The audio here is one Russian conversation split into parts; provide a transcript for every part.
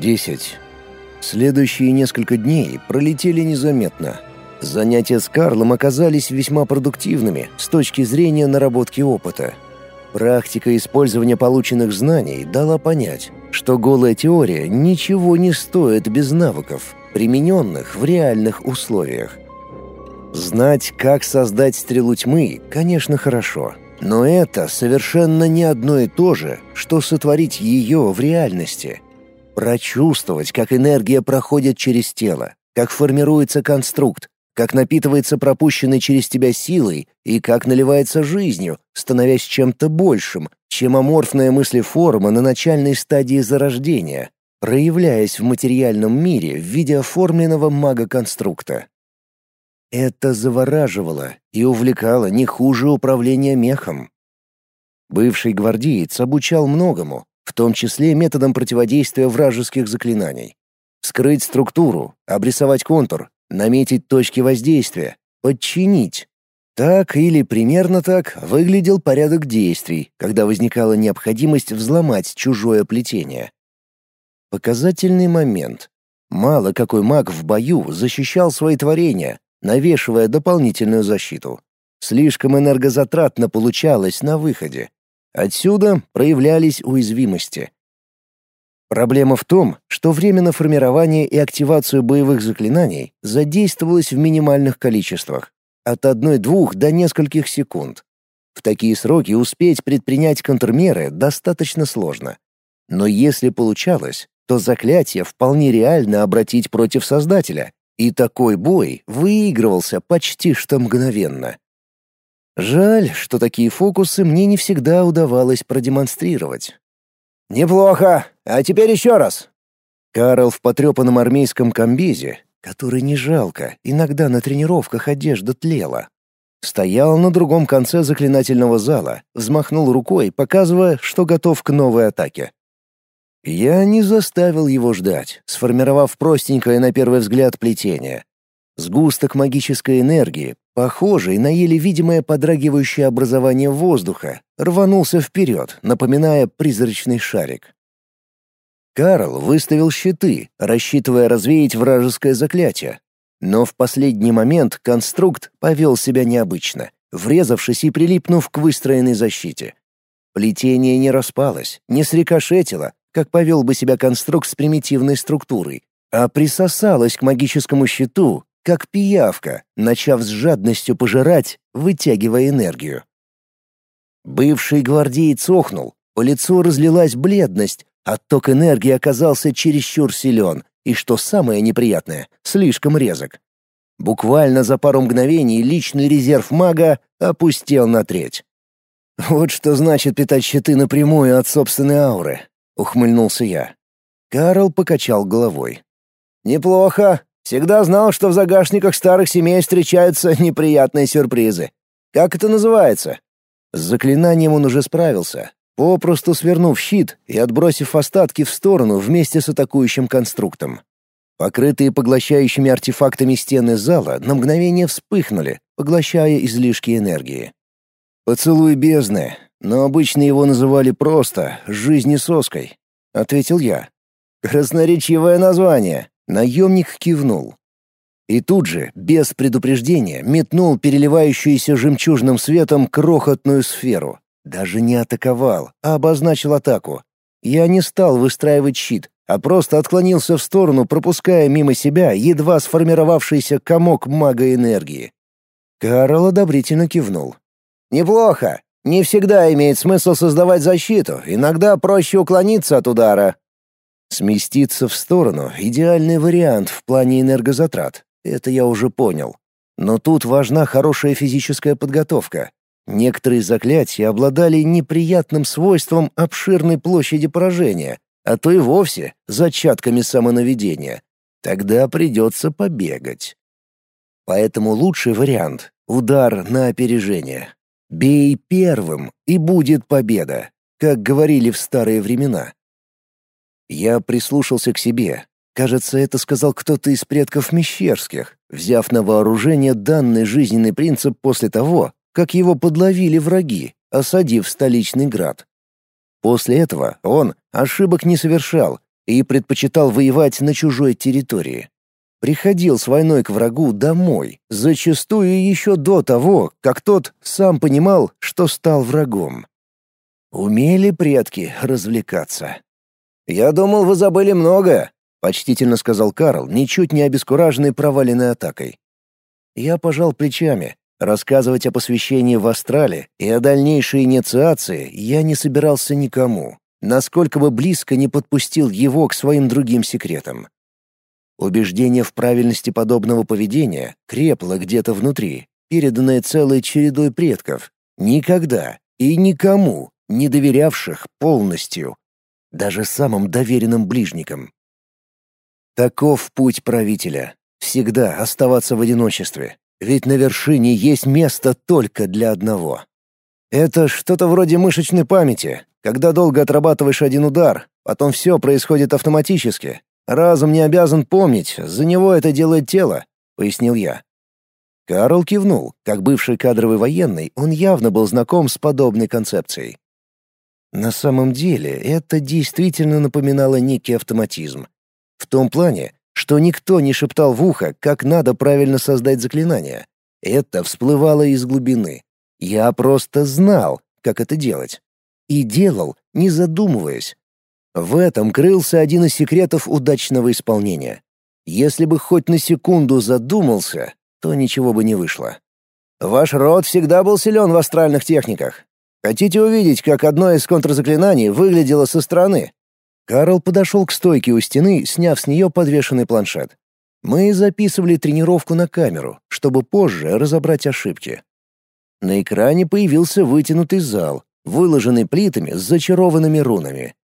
Десять. Следующие несколько дней пролетели незаметно. Занятия с Карлом оказались весьма продуктивными с точки зрения наработки опыта. Практика использования полученных знаний дала понять, что голая теория ничего не стоит без навыков, примененных в реальных условиях. Знать, как создать стрелу тьмы, конечно, хорошо, но это совершенно не одно и то же, что сотворить ее в реальности – Прочувствовать, как энергия проходит через тело, как формируется конструкт, как напитывается пропущенной через тебя силой и как наливается жизнью, становясь чем-то большим, чем аморфная мыслеформа на начальной стадии зарождения, проявляясь в материальном мире в виде оформленного мага-конструкта. Это завораживало и увлекало не хуже управления мехом. Бывший гвардеец обучал многому, в том числе методом противодействия вражеских заклинаний. Скрыть структуру, обрисовать контур, наметить точки воздействия, подчинить. Так или примерно так выглядел порядок действий, когда возникала необходимость взломать чужое плетение. Показательный момент. Мало какой маг в бою защищал свои творения, навешивая дополнительную защиту. Слишком энергозатратно получалось на выходе. Отсюда проявлялись уязвимости. Проблема в том, что время на формирование и активацию боевых заклинаний задействовалось в минимальных количествах, от одной-двух до нескольких секунд. В такие сроки успеть предпринять контрмеры достаточно сложно. Но если получалось, то заклятие вполне реально обратить против Создателя, и такой бой выигрывался почти что мгновенно. Жаль, что такие фокусы мне не всегда удавалось продемонстрировать. «Неплохо! А теперь еще раз!» Карл в потрепанном армейском комбезе, который не жалко, иногда на тренировках одежда тлела. Стоял на другом конце заклинательного зала, взмахнул рукой, показывая, что готов к новой атаке. Я не заставил его ждать, сформировав простенькое на первый взгляд плетение. Сгусток магической энергии, похожий на еле видимое подрагивающее образование воздуха, рванулся вперед, напоминая призрачный шарик. Карл выставил щиты, рассчитывая развеять вражеское заклятие. Но в последний момент конструкт повел себя необычно, врезавшись и прилипнув к выстроенной защите. Плетение не распалось, не срикошетило, как повел бы себя конструкт с примитивной структурой, а присосалось к магическому щиту, как пиявка, начав с жадностью пожирать, вытягивая энергию. Бывший гвардеец охнул, по лицу разлилась бледность, отток энергии оказался чересчур силен, и, что самое неприятное, слишком резок. Буквально за пару мгновений личный резерв мага опустел на треть. «Вот что значит питать щиты напрямую от собственной ауры», — ухмыльнулся я. Карл покачал головой. «Неплохо. Всегда знал, что в загашниках старых семей встречаются неприятные сюрпризы. Как это называется? С заклинанием он уже справился, попросту свернув щит и отбросив остатки в сторону вместе с атакующим конструктом. Покрытые поглощающими артефактами стены зала на мгновение вспыхнули, поглощая излишки энергии. «Поцелуй бездны, но обычно его называли просто «жизнесоской», — ответил я. «Красноречивое название», Наемник кивнул. И тут же, без предупреждения, метнул переливающуюся жемчужным светом крохотную сферу. Даже не атаковал, а обозначил атаку. Я не стал выстраивать щит, а просто отклонился в сторону, пропуская мимо себя едва сформировавшийся комок мага энергии. Карл одобрительно кивнул. «Неплохо. Не всегда имеет смысл создавать защиту, иногда проще уклониться от удара. Сместиться в сторону — идеальный вариант в плане энергозатрат. Это я уже понял. Но тут важна хорошая физическая подготовка. Некоторые заклятия обладали неприятным свойством обширной площади поражения, а то и вовсе зачатками самонаведения. Тогда придется побегать. Поэтому лучший вариант — удар на опережение. Бей первым, и будет победа, как говорили в старые времена. Я прислушался к себе. Кажется, это сказал кто-то из предков Мещерских, взяв на вооружение данный жизненный принцип после того, как его подловили враги, осадив столичный град. После этого он ошибок не совершал и предпочитал воевать на чужой территории. Приходил с войной к врагу домой, зачастую еще до того, как тот сам понимал, что стал врагом. Умели предки развлекаться. «Я думал, вы забыли многое», — почтительно сказал Карл, ничуть не обескураженный проваленной атакой. Я пожал плечами. Рассказывать о посвящении в Астрале и о дальнейшей инициации я не собирался никому, насколько бы близко не подпустил его к своим другим секретам. Убеждение в правильности подобного поведения крепло где-то внутри, переданное целой чередой предков, никогда и никому не доверявших полностью, даже самым доверенным ближникам. Таков путь правителя — всегда оставаться в одиночестве, ведь на вершине есть место только для одного. Это что-то вроде мышечной памяти, когда долго отрабатываешь один удар, потом все происходит автоматически, Разум не обязан помнить, за него это делает тело», — пояснил я. Карл кивнул. Как бывший кадровый военный, он явно был знаком с подобной концепцией. На самом деле, это действительно напоминало некий автоматизм. В том плане, что никто не шептал в ухо, как надо правильно создать заклинание. Это всплывало из глубины. Я просто знал, как это делать. И делал, не задумываясь, в этом крылся один из секретов удачного исполнения. Если бы хоть на секунду задумался, то ничего бы не вышло. Ваш род всегда был силен в астральных техниках. Хотите увидеть, как одно из контрзаклинаний выглядело со стороны? Карл подошел к стойке у стены, сняв с нее подвешенный планшет. Мы записывали тренировку на камеру, чтобы позже разобрать ошибки. На экране появился вытянутый зал, выложенный плитами с зачарованными рунами.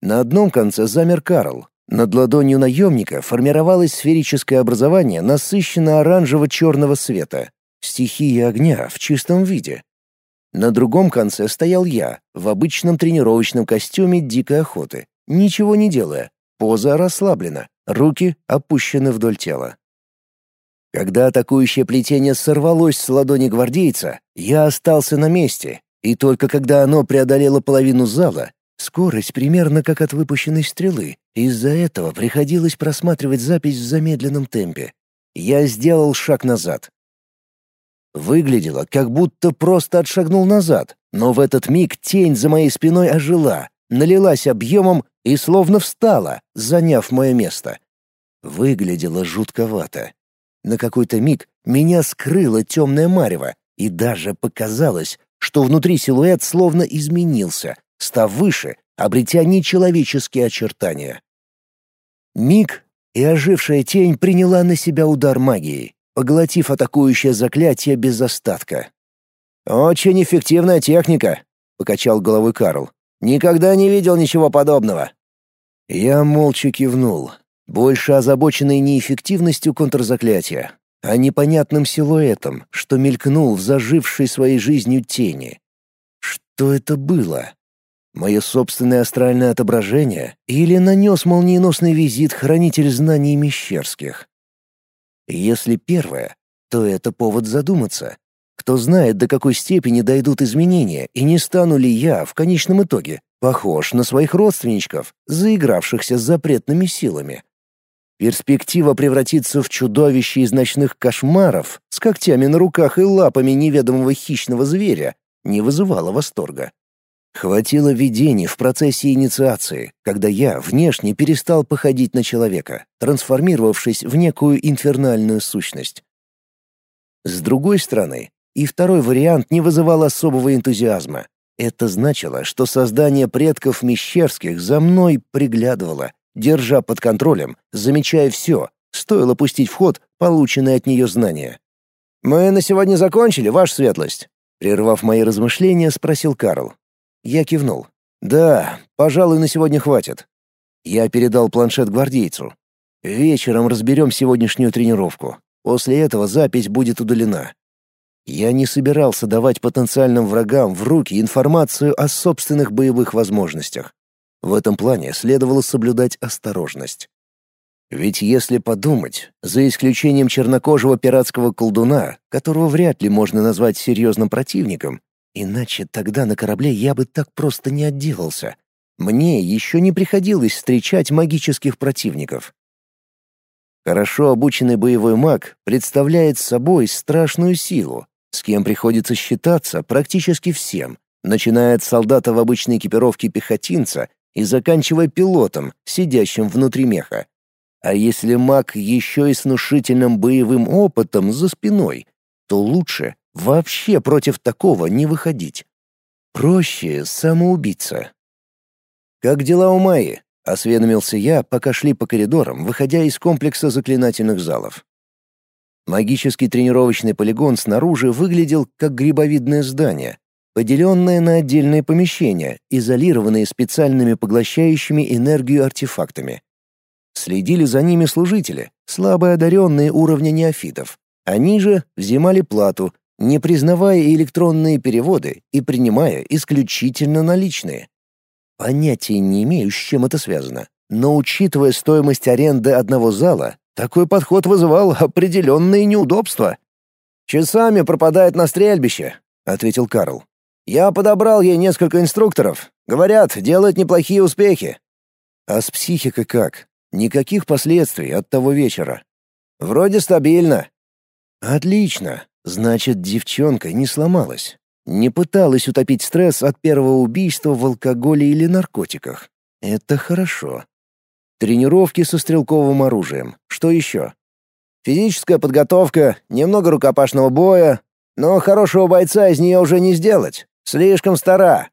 На одном конце замер Карл. Над ладонью наемника формировалось сферическое образование насыщенно оранжево-черного цвета, стихия огня в чистом виде. На другом конце стоял я, в обычном тренировочном костюме дикой охоты, ничего не делая, поза расслаблена, руки опущены вдоль тела. Когда атакующее плетение сорвалось с ладони гвардейца, я остался на месте, и только когда оно преодолело половину зала, Скорость примерно как от выпущенной стрелы. Из-за этого приходилось просматривать запись в замедленном темпе. Я сделал шаг назад. Выглядело, как будто просто отшагнул назад, но в этот миг тень за моей спиной ожила, налилась объемом и словно встала, заняв мое место. Выглядело жутковато. На какой-то миг меня скрыло темное марево, и даже показалось, что внутри силуэт словно изменился, став выше, обретя нечеловеческие очертания. Миг, и ожившая тень приняла на себя удар магией, поглотив атакующее заклятие без остатка. «Очень эффективная техника», — покачал головой Карл. «Никогда не видел ничего подобного». Я молча кивнул, больше озабоченный не эффективностью контрзаклятия, а непонятным силуэтом, что мелькнул в зажившей своей жизнью тени. Что это было? Мое собственное астральное отображение или нанес молниеносный визит хранитель знаний Мещерских? Если первое, то это повод задуматься. Кто знает, до какой степени дойдут изменения, и не стану ли я, в конечном итоге, похож на своих родственничков, заигравшихся с запретными силами. Перспектива превратиться в чудовище из ночных кошмаров с когтями на руках и лапами неведомого хищного зверя не вызывала восторга. Хватило видений в процессе инициации, когда я внешне перестал походить на человека, трансформировавшись в некую инфернальную сущность. С другой стороны, и второй вариант не вызывал особого энтузиазма. Это значило, что создание предков Мещерских за мной приглядывало, держа под контролем, замечая все, стоило пустить в ход полученные от нее знания. «Мы на сегодня закончили, ваша светлость?» Прервав мои размышления, спросил Карл. Я кивнул. «Да, пожалуй, на сегодня хватит». Я передал планшет гвардейцу. «Вечером разберем сегодняшнюю тренировку. После этого запись будет удалена». Я не собирался давать потенциальным врагам в руки информацию о собственных боевых возможностях. В этом плане следовало соблюдать осторожность. Ведь если подумать, за исключением чернокожего пиратского колдуна, которого вряд ли можно назвать серьезным противником, Иначе тогда на корабле я бы так просто не отделался. Мне еще не приходилось встречать магических противников. Хорошо обученный боевой маг представляет собой страшную силу, с кем приходится считаться практически всем, начиная от солдата в обычной экипировке пехотинца и заканчивая пилотом, сидящим внутри меха. А если маг еще и с внушительным боевым опытом за спиной, то лучше вообще против такого не выходить. Проще самоубийца. «Как дела у Майи?» — осведомился я, пока шли по коридорам, выходя из комплекса заклинательных залов. Магический тренировочный полигон снаружи выглядел как грибовидное здание, поделенное на отдельные помещения, изолированные специальными поглощающими энергию артефактами. Следили за ними служители, слабо одаренные уровня неофитов. Они же взимали плату, не признавая электронные переводы и принимая исключительно наличные. Понятия не имею, с чем это связано, но учитывая стоимость аренды одного зала, такой подход вызывал определенные неудобства. «Часами пропадает на стрельбище», — ответил Карл. «Я подобрал ей несколько инструкторов. Говорят, делает неплохие успехи». «А с психикой как? Никаких последствий от того вечера?» «Вроде стабильно». «Отлично. Значит, девчонка не сломалась. Не пыталась утопить стресс от первого убийства в алкоголе или наркотиках. Это хорошо. Тренировки со стрелковым оружием. Что еще? Физическая подготовка, немного рукопашного боя, но хорошего бойца из нее уже не сделать. Слишком стара.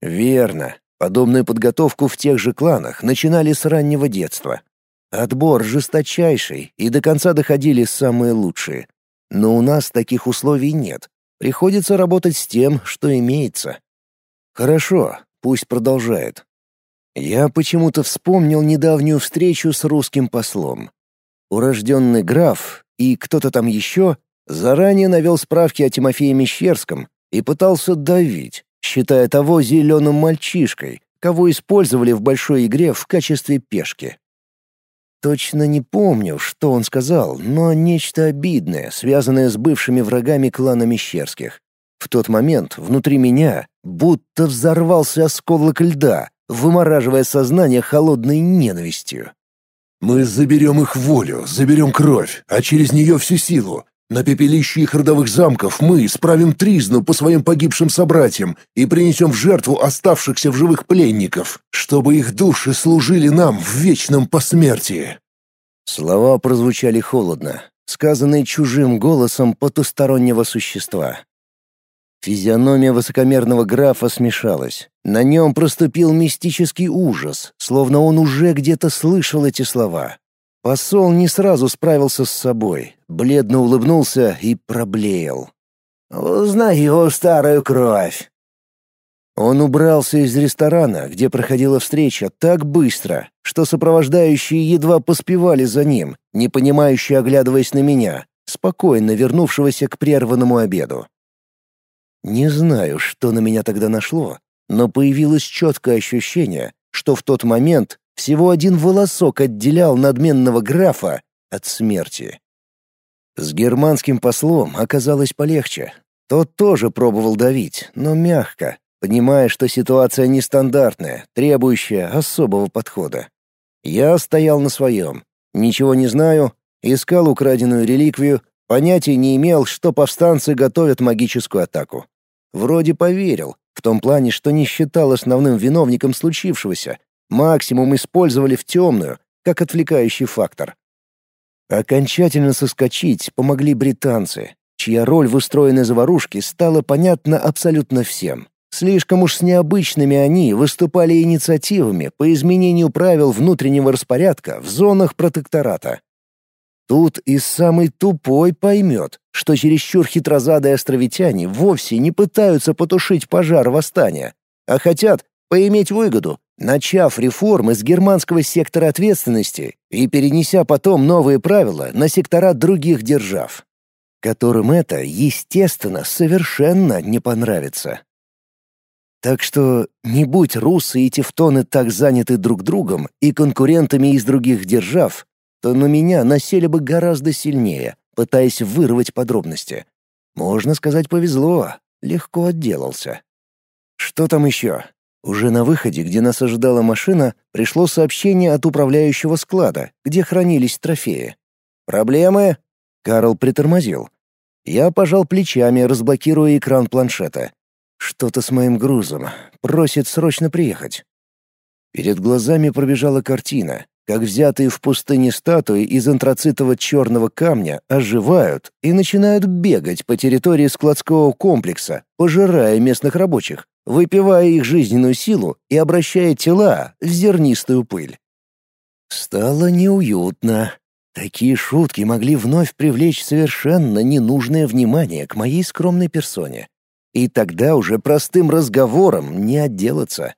Верно. Подобную подготовку в тех же кланах начинали с раннего детства. Отбор жесточайший, и до конца доходили самые лучшие. Но у нас таких условий нет. Приходится работать с тем, что имеется. Хорошо, пусть продолжает. Я почему-то вспомнил недавнюю встречу с русским послом. Урожденный граф и кто-то там еще заранее навел справки о Тимофее Мещерском и пытался давить, считая того зеленым мальчишкой, кого использовали в большой игре в качестве пешки. Точно не помню, что он сказал, но нечто обидное, связанное с бывшими врагами клана Мещерских. В тот момент внутри меня будто взорвался осколок льда, вымораживая сознание холодной ненавистью. «Мы заберем их волю, заберем кровь, а через нее всю силу. На пепелище их родовых замков мы справим тризну по своим погибшим собратьям и принесем в жертву оставшихся в живых пленников, чтобы их души служили нам в вечном посмертии». Слова прозвучали холодно, сказанные чужим голосом потустороннего существа. Физиономия высокомерного графа смешалась. На нем проступил мистический ужас, словно он уже где-то слышал эти слова. Посол не сразу справился с собой, бледно улыбнулся и проблеял. «Узнаю старую кровь». Он убрался из ресторана, где проходила встреча, так быстро, что сопровождающие едва поспевали за ним, не понимающие оглядываясь на меня, спокойно вернувшегося к прерванному обеду. Не знаю, что на меня тогда нашло, но появилось четкое ощущение, что в тот момент всего один волосок отделял надменного графа от смерти. С германским послом оказалось полегче. Тот тоже пробовал давить, но мягко, понимая, что ситуация нестандартная, требующая особого подхода. Я стоял на своем. Ничего не знаю, искал украденную реликвию, понятия не имел, что повстанцы готовят магическую атаку. Вроде поверил, в том плане, что не считал основным виновником случившегося. Максимум использовали в темную, как отвлекающий фактор. Окончательно соскочить помогли британцы, чья роль в устроенной заварушке стала понятна абсолютно всем. Слишком уж с необычными они выступали инициативами по изменению правил внутреннего распорядка в зонах протектората. Тут и самый тупой поймет, что чересчур хитрозадые островитяне вовсе не пытаются потушить пожар восстания, а хотят поиметь выгоду, начав реформы с германского сектора ответственности и перенеся потом новые правила на сектора других держав, которым это, естественно, совершенно не понравится. Так что не будь русы и тевтоны так заняты друг другом и конкурентами из других держав, то на меня насели бы гораздо сильнее, пытаясь вырвать подробности. Можно сказать, повезло, легко отделался. Что там еще? Уже на выходе, где нас ожидала машина, пришло сообщение от управляющего склада, где хранились трофеи. «Проблемы?» Карл притормозил. Я пожал плечами, разблокируя экран планшета. Что-то с моим грузом. Просит срочно приехать. Перед глазами пробежала картина, как взятые в пустыне статуи из антрацитово-черного камня оживают и начинают бегать по территории складского комплекса, пожирая местных рабочих, выпивая их жизненную силу и обращая тела в зернистую пыль. Стало неуютно. Такие шутки могли вновь привлечь совершенно ненужное внимание к моей скромной персоне. И тогда уже простым разговором не отделаться.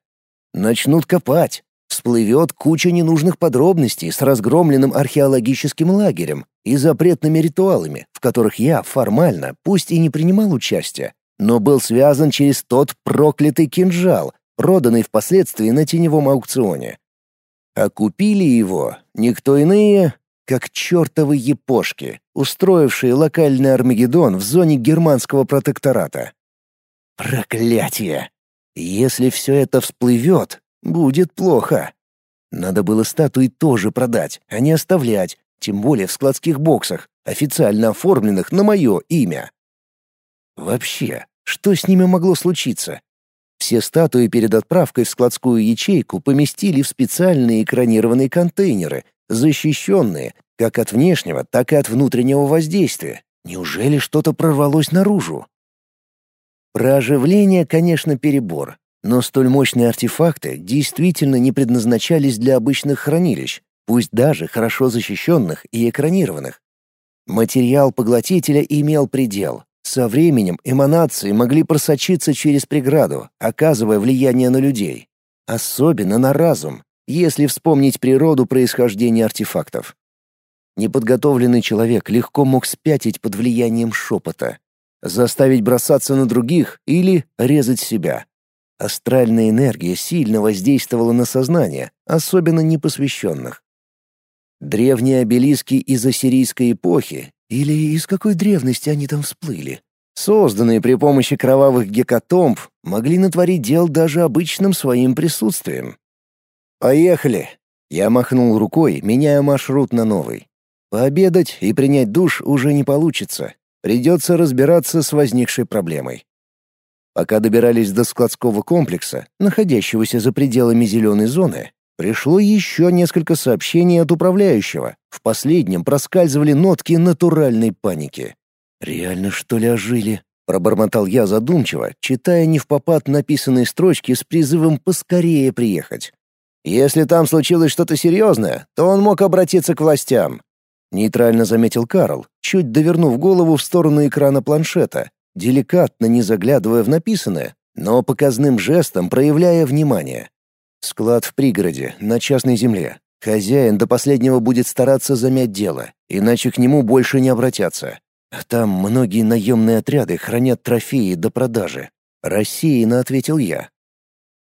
Начнут копать, всплывет куча ненужных подробностей с разгромленным археологическим лагерем и запретными ритуалами, в которых я формально, пусть и не принимал участия, но был связан через тот проклятый кинжал, проданный впоследствии на теневом аукционе. А купили его никто иные, как чертовы епошки, устроившие локальный Армагеддон в зоне германского протектората. Проклятие! Если все это всплывет, будет плохо. Надо было статуи тоже продать, а не оставлять, тем более в складских боксах, официально оформленных на мое имя. Вообще, что с ними могло случиться? Все статуи перед отправкой в складскую ячейку поместили в специальные экранированные контейнеры, защищенные как от внешнего, так и от внутреннего воздействия. Неужели что-то прорвалось наружу? Про оживление, конечно, перебор, но столь мощные артефакты действительно не предназначались для обычных хранилищ, пусть даже хорошо защищенных и экранированных. Материал поглотителя имел предел. Со временем эманации могли просочиться через преграду, оказывая влияние на людей. Особенно на разум, если вспомнить природу происхождения артефактов. Неподготовленный человек легко мог спятить под влиянием шепота, заставить бросаться на других или резать себя. Астральная энергия сильно воздействовала на сознание, особенно непосвященных. Древние обелиски из ассирийской эпохи, или из какой древности они там всплыли, созданные при помощи кровавых гекатомб, могли натворить дел даже обычным своим присутствием. «Поехали!» Я махнул рукой, меняя маршрут на новый. Пообедать и принять душ уже не получится. Придется разбираться с возникшей проблемой. Пока добирались до складского комплекса, находящегося за пределами зеленой зоны, пришло еще несколько сообщений от управляющего. В последнем проскальзывали нотки натуральной паники. «Реально, что ли, ожили?» — пробормотал я задумчиво, читая не в попад написанные строчки с призывом поскорее приехать. «Если там случилось что-то серьезное, то он мог обратиться к властям», — нейтрально заметил Карл, чуть довернув голову в сторону экрана планшета, деликатно не заглядывая в написанное, но показным жестом проявляя внимание. Склад в пригороде, на частной земле. Хозяин до последнего будет стараться замять дело, иначе к нему больше не обратятся. Там многие наемные отряды хранят трофеи до продажи. Рассеянно ответил я.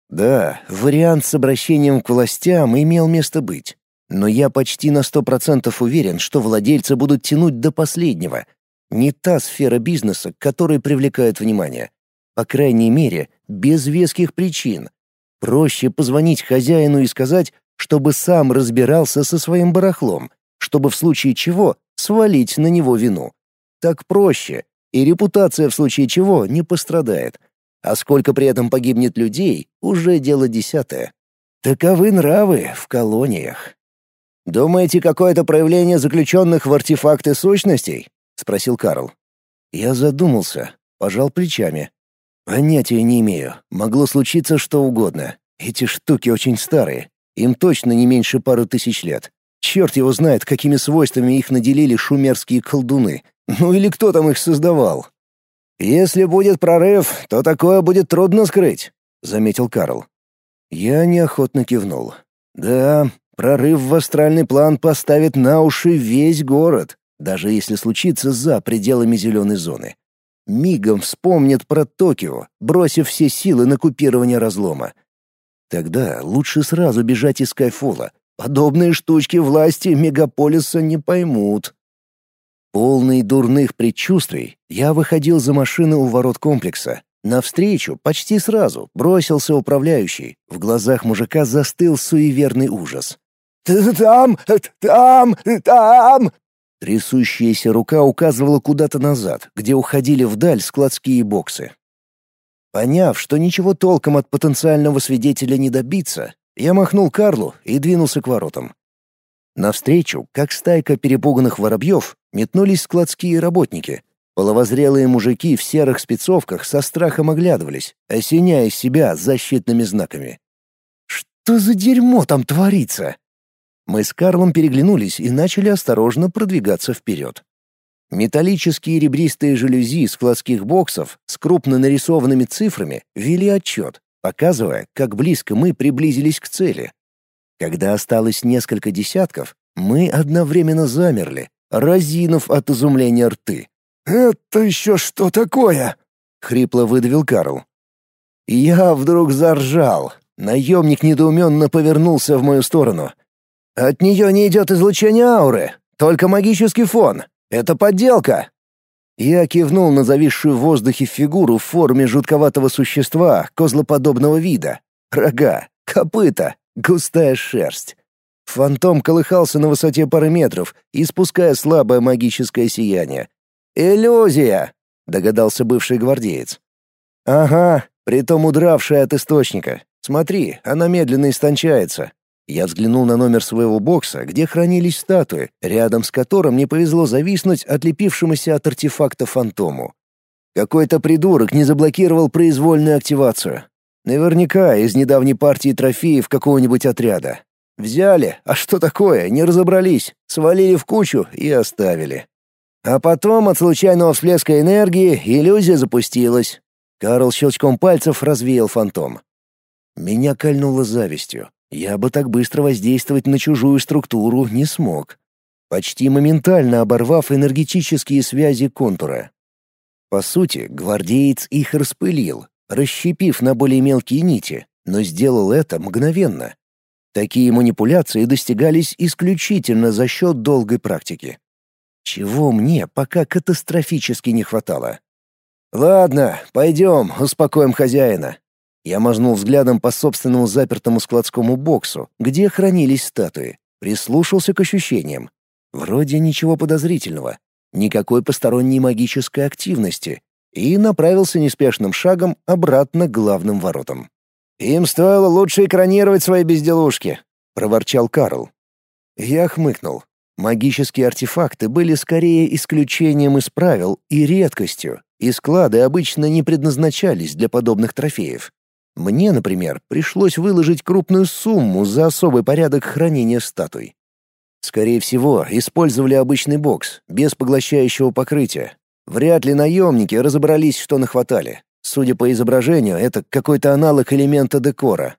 Да, вариант с обращением к властям имел место быть. Но я почти на сто процентов уверен, что владельцы будут тянуть до последнего, не та сфера бизнеса, которая привлекает внимание. По крайней мере, без веских причин. Проще позвонить хозяину и сказать, чтобы сам разбирался со своим барахлом, чтобы в случае чего свалить на него вину. Так проще, и репутация в случае чего не пострадает. А сколько при этом погибнет людей, уже дело десятое. Таковы нравы в колониях. Думаете, какое-то проявление заключенных в артефакты сущностей? — спросил Карл. Я задумался, пожал плечами. Понятия не имею. Могло случиться что угодно. Эти штуки очень старые. Им точно не меньше пары тысяч лет. Черт его знает, какими свойствами их наделили шумерские колдуны. Ну или кто там их создавал. «Если будет прорыв, то такое будет трудно скрыть», — заметил Карл. Я неохотно кивнул. «Да, прорыв в астральный план поставит на уши весь город даже если случится за пределами зеленой зоны. Мигом вспомнят про Токио, бросив все силы на купирование разлома. Тогда лучше сразу бежать из Кайфола. Подобные штучки власти мегаполиса не поймут. Полный дурных предчувствий, я выходил за машины у ворот комплекса, Навстречу почти сразу бросился управляющий. В глазах мужика застыл суеверный ужас. «Там! Там! Там!» Трясущаяся рука указывала куда-то назад, где уходили вдаль складские боксы. Поняв, что ничего толком от потенциального свидетеля не добиться, я махнул Карлу и двинулся к воротам. Навстречу, как стайка перепуганных воробьев, метнулись складские работники. Половозрелые мужики в серых спецовках со страхом оглядывались, осеняя себя защитными знаками. «Что за дерьмо там творится?» Мы с Карлом переглянулись и начали осторожно продвигаться вперед. Металлические ребристые жалюзи складских боксов с крупно нарисованными цифрами вели отчет, показывая, как близко мы приблизились к цели. Когда осталось несколько десятков, мы одновременно замерли, разинув от изумления рты. «Это еще что такое?» — хрипло выдавил Карл. Я вдруг заржал. Наемник недоуменно повернулся в мою сторону — от нее не идет излучение ауры, только магический фон. Это подделка. Я кивнул на зависшую в воздухе фигуру в форме жутковатого существа козлоподобного вида. Рога, копыта, густая шерсть. Фантом колыхался на высоте пары метров, испуская слабое магическое сияние. «Иллюзия!» — догадался бывший гвардеец. «Ага, притом удравшая от источника. Смотри, она медленно истончается. Я взглянул на номер своего бокса, где хранились статуи, рядом с которым мне повезло зависнуть отлепившемуся от артефакта фантому. Какой-то придурок не заблокировал произвольную активацию. Наверняка из недавней партии трофеев какого-нибудь отряда. Взяли, а что такое, не разобрались, свалили в кучу и оставили. А потом от случайного всплеска энергии иллюзия запустилась. Карл щелчком пальцев развеял фантом. Меня кольнуло завистью. Я бы так быстро воздействовать на чужую структуру не смог, почти моментально оборвав энергетические связи контура. По сути, гвардеец их распылил, расщепив на более мелкие нити, но сделал это мгновенно. Такие манипуляции достигались исключительно за счет долгой практики. Чего мне пока катастрофически не хватало. «Ладно, пойдем, успокоим хозяина. Я мазнул взглядом по собственному запертому складскому боксу, где хранились статуи, прислушался к ощущениям. Вроде ничего подозрительного, никакой посторонней магической активности, и направился неспешным шагом обратно к главным воротам. «Им стоило лучше экранировать свои безделушки», — проворчал Карл. Я хмыкнул. Магические артефакты были скорее исключением из правил и редкостью, и склады обычно не предназначались для подобных трофеев. Мне, например, пришлось выложить крупную сумму за особый порядок хранения статуй. Скорее всего, использовали обычный бокс, без поглощающего покрытия. Вряд ли наемники разобрались, что нахватали. Судя по изображению, это какой-то аналог элемента декора.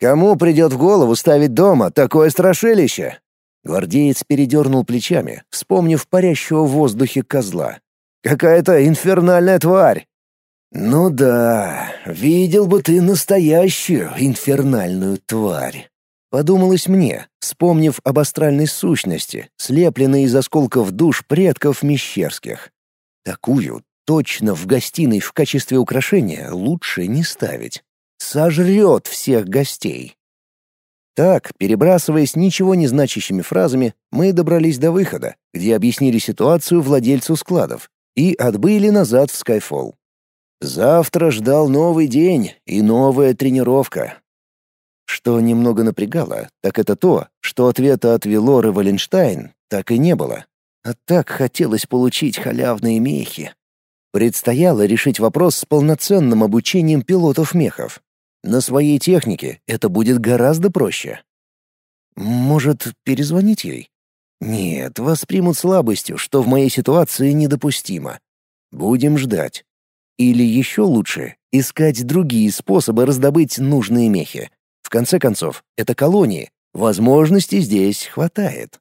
Кому придет в голову ставить дома такое страшилище? Гвардеец передернул плечами, вспомнив парящего в воздухе козла. «Какая-то инфернальная тварь! «Ну да, видел бы ты настоящую инфернальную тварь», — подумалось мне, вспомнив об астральной сущности, слепленной из осколков душ предков Мещерских. Такую точно в гостиной в качестве украшения лучше не ставить. Сожрет всех гостей. Так, перебрасываясь ничего не значащими фразами, мы добрались до выхода, где объяснили ситуацию владельцу складов и отбыли назад в Скайфолл. Завтра ждал новый день и новая тренировка. Что немного напрягало, так это то, что ответа от Вилоры Валенштайн так и не было. А так хотелось получить халявные мехи. Предстояло решить вопрос с полноценным обучением пилотов мехов. На своей технике это будет гораздо проще. Может, перезвонить ей? Нет, воспримут слабостью, что в моей ситуации недопустимо. Будем ждать. Или еще лучше — искать другие способы раздобыть нужные мехи. В конце концов, это колонии. Возможностей здесь хватает.